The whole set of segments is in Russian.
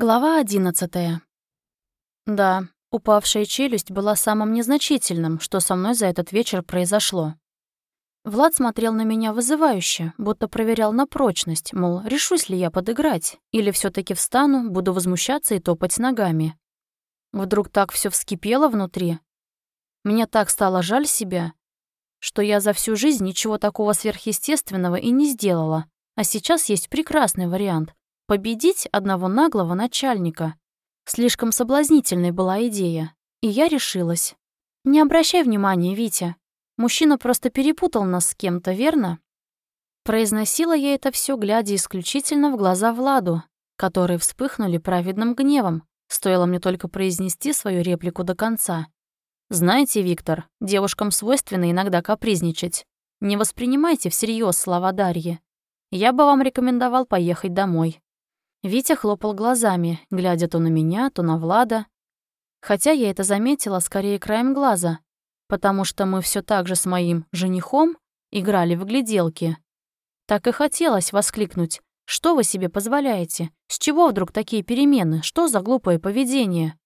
Глава одиннадцатая. Да, упавшая челюсть была самым незначительным, что со мной за этот вечер произошло. Влад смотрел на меня вызывающе, будто проверял на прочность, мол, решусь ли я подыграть, или все таки встану, буду возмущаться и топать ногами. Вдруг так все вскипело внутри. Мне так стало жаль себя, что я за всю жизнь ничего такого сверхъестественного и не сделала, а сейчас есть прекрасный вариант Победить одного наглого начальника. Слишком соблазнительной была идея. И я решилась. Не обращай внимания, Витя. Мужчина просто перепутал нас с кем-то, верно? Произносила я это все, глядя исключительно в глаза Владу, которые вспыхнули праведным гневом, стоило мне только произнести свою реплику до конца. Знаете, Виктор, девушкам свойственно иногда капризничать. Не воспринимайте всерьез слова Дарьи. Я бы вам рекомендовал поехать домой. Витя хлопал глазами, глядя то на меня, то на Влада. Хотя я это заметила скорее краем глаза, потому что мы все так же с моим женихом играли в гляделки. Так и хотелось воскликнуть. «Что вы себе позволяете? С чего вдруг такие перемены? Что за глупое поведение?»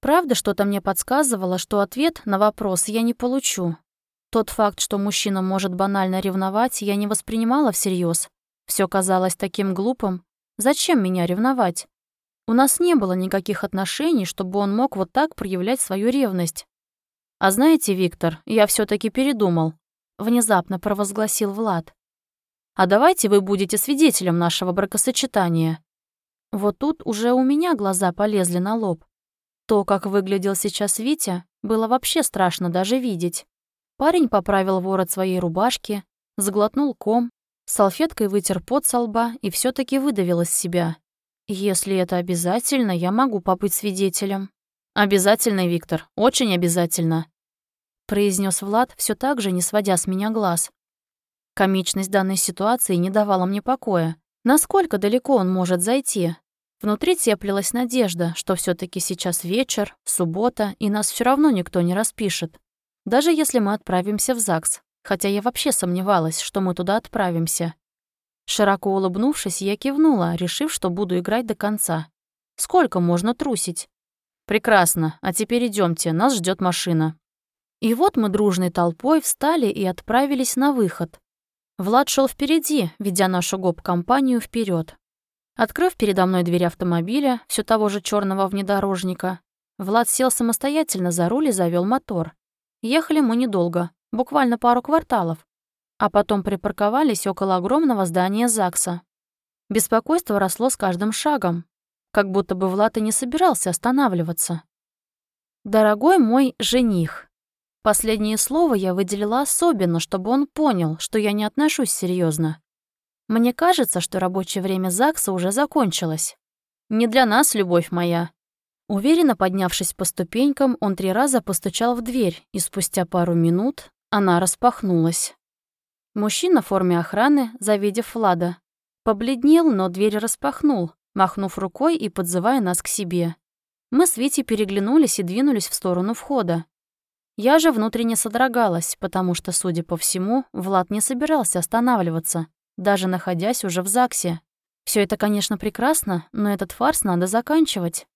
Правда, что-то мне подсказывало, что ответ на вопрос я не получу. Тот факт, что мужчина может банально ревновать, я не воспринимала всерьез. Все казалось таким глупым, Зачем меня ревновать? У нас не было никаких отношений, чтобы он мог вот так проявлять свою ревность. А знаете, Виктор, я все таки передумал. Внезапно провозгласил Влад. А давайте вы будете свидетелем нашего бракосочетания. Вот тут уже у меня глаза полезли на лоб. То, как выглядел сейчас Витя, было вообще страшно даже видеть. Парень поправил ворот своей рубашки, сглотнул ком, Салфеткой вытер пот со лба и все таки выдавил из себя. «Если это обязательно, я могу побыть свидетелем». «Обязательно, Виктор, очень обязательно», произнес Влад, все так же не сводя с меня глаз. Комичность данной ситуации не давала мне покоя. Насколько далеко он может зайти? Внутри теплилась надежда, что все таки сейчас вечер, суббота, и нас все равно никто не распишет. Даже если мы отправимся в ЗАГС, хотя я вообще сомневалась, что мы туда отправимся. Широко улыбнувшись, я кивнула, решив, что буду играть до конца. Сколько можно трусить? Прекрасно, а теперь идемте, нас ждет машина. И вот мы дружной толпой встали и отправились на выход. Влад шел впереди, ведя нашу гоп-компанию вперед. Открыв передо мной дверь автомобиля, все того же черного внедорожника, Влад сел самостоятельно за руль и завел мотор. Ехали мы недолго, буквально пару кварталов, а потом припарковались около огромного здания ЗАГСа. Беспокойство росло с каждым шагом, как будто бы Влад и не собирался останавливаться. «Дорогой мой жених», Последнее слово я выделила особенно, чтобы он понял, что я не отношусь серьезно. Мне кажется, что рабочее время ЗАГСа уже закончилось. Не для нас, любовь моя. Уверенно поднявшись по ступенькам, он три раза постучал в дверь, и спустя пару минут она распахнулась. Мужчина в форме охраны, завидев Влада, побледнел, но дверь распахнул, махнув рукой и подзывая нас к себе. Мы с Витей переглянулись и двинулись в сторону входа. Я же внутренне содрогалась, потому что, судя по всему, Влад не собирался останавливаться, даже находясь уже в ЗАГСе. Все это, конечно, прекрасно, но этот фарс надо заканчивать.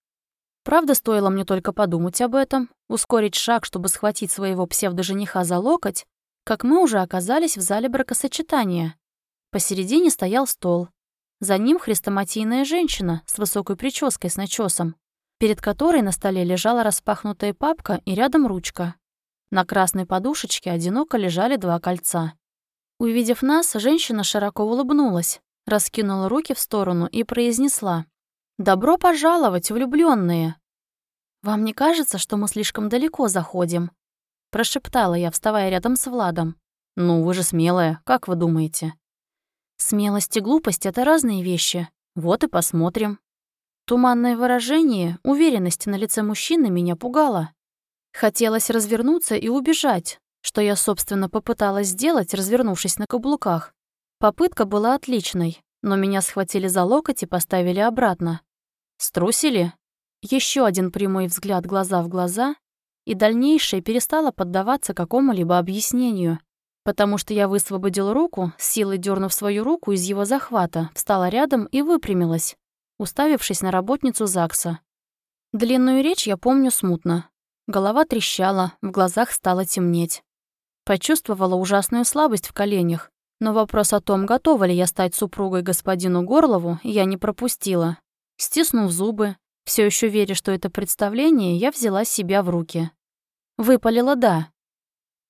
Правда, стоило мне только подумать об этом, ускорить шаг, чтобы схватить своего псевдожениха за локоть, как мы уже оказались в зале бракосочетания. Посередине стоял стол. За ним хрестоматийная женщина с высокой прической с начесом, перед которой на столе лежала распахнутая папка и рядом ручка. На красной подушечке одиноко лежали два кольца. Увидев нас, женщина широко улыбнулась, раскинула руки в сторону и произнесла «Добро пожаловать, влюбленные. «Вам не кажется, что мы слишком далеко заходим?» Прошептала я, вставая рядом с Владом. «Ну, вы же смелая, как вы думаете?» «Смелость и глупость — это разные вещи. Вот и посмотрим». Туманное выражение, уверенность на лице мужчины меня пугало. Хотелось развернуться и убежать, что я, собственно, попыталась сделать, развернувшись на каблуках. Попытка была отличной, но меня схватили за локоть и поставили обратно. Струсили? Еще один прямой взгляд глаза в глаза, и дальнейшее перестало поддаваться какому-либо объяснению, потому что я высвободил руку, с силой дернув свою руку из его захвата, встала рядом и выпрямилась. уставившись на работницу ЗАГСа. Длинную речь я помню смутно. Голова трещала, в глазах стало темнеть. Почувствовала ужасную слабость в коленях, но вопрос о том, готова ли я стать супругой господину Горлову, я не пропустила. Стиснув зубы, все еще веря, что это представление, я взяла себя в руки. Выпалила «да».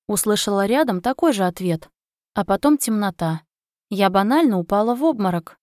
Услышала рядом такой же ответ, а потом темнота. Я банально упала в обморок.